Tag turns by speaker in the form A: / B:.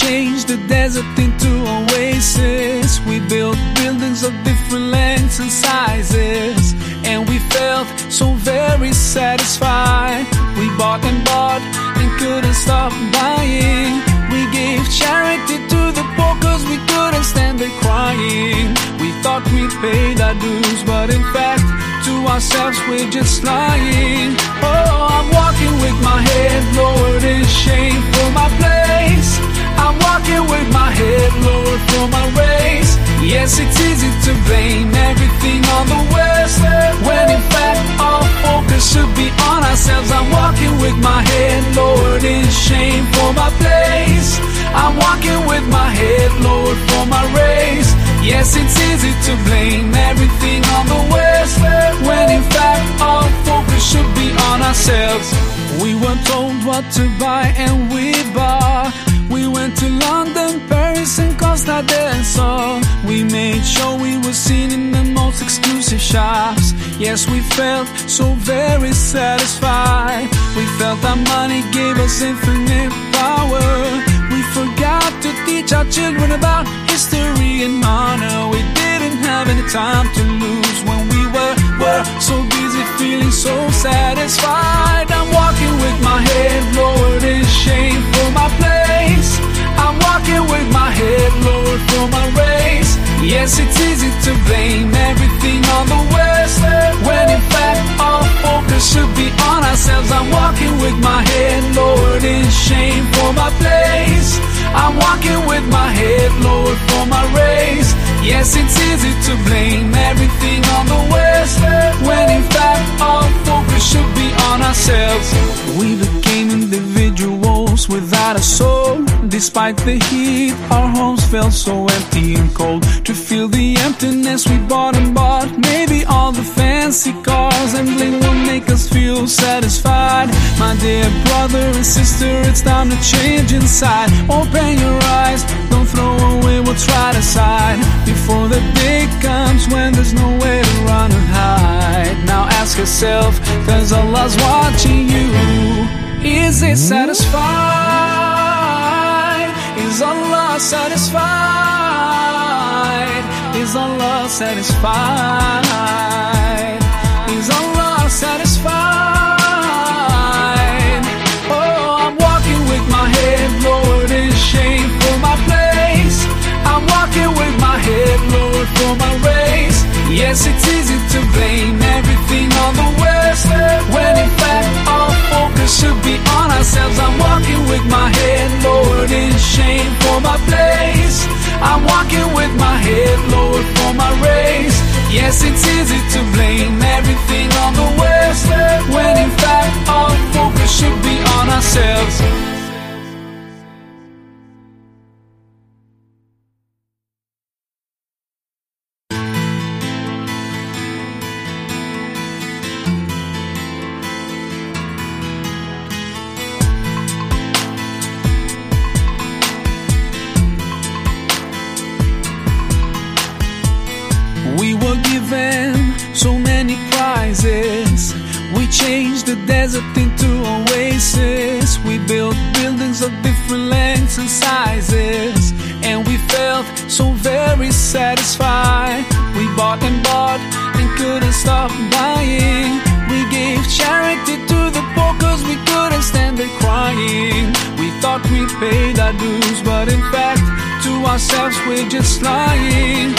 A: changed the desert into oasis. We built buildings of different lengths and sizes. And we felt so very satisfied. We bought and bought and couldn't stop buying. We gave charity to the poor cause we couldn't stand the crying. We thought we paid our dues, but in fact, to ourselves we're just lying. Oh, Yes, it's easy to blame everything on the West, when in fact our focus should be on ourselves. I'm walking with my head lowered in shame for my place. I'm walking with my head lowered for my race. Yes, it's easy to blame everything on the West, when in fact our focus should be on ourselves. We were told what to buy seen in the most exclusive shops. Yes, we felt so very satisfied. We felt our money gave us infinite power. We forgot to teach our children about history and honor. We didn't have any time to I'm walking with my head lowered for my race. Yes, it's easy to blame everything on the West, when in fact our focus should be on ourselves. We became individuals without a soul. Despite the heat, our homes felt so empty and cold. To feel the emptiness we bought and bought, maybe all the fancy cars and bling will make us feel satisfied. My dear brother and sister, it's time to change inside. Open your eyes, don't throw away what's right aside. Before the day comes when there's nowhere to run and hide. Now ask yourself, cause Allah's watching you. Is it satisfied? Is Allah satisfied? Is Allah satisfied? Is Allah satisfied? Oh, I'm walking with my head lowered in shame for my place. I'm walking with my head lowered for my race. Yes, it's easy to blame everything on the West, when in fact our focus should be on ourselves. I'm walking with my head in shame for my place. I'm walking with my head lowered for my race. Yes, it's easy to blame everything on the West, when in fact our focus should be on ourselves. Prizes. We changed the desert into oasis. We built buildings of different lengths and sizes. And we felt so very satisfied. We bought and bought and couldn't stop buying. We gave charity to the poor cause we couldn't stand the crying. We thought we paid our dues, but in fact, to ourselves we're just lying.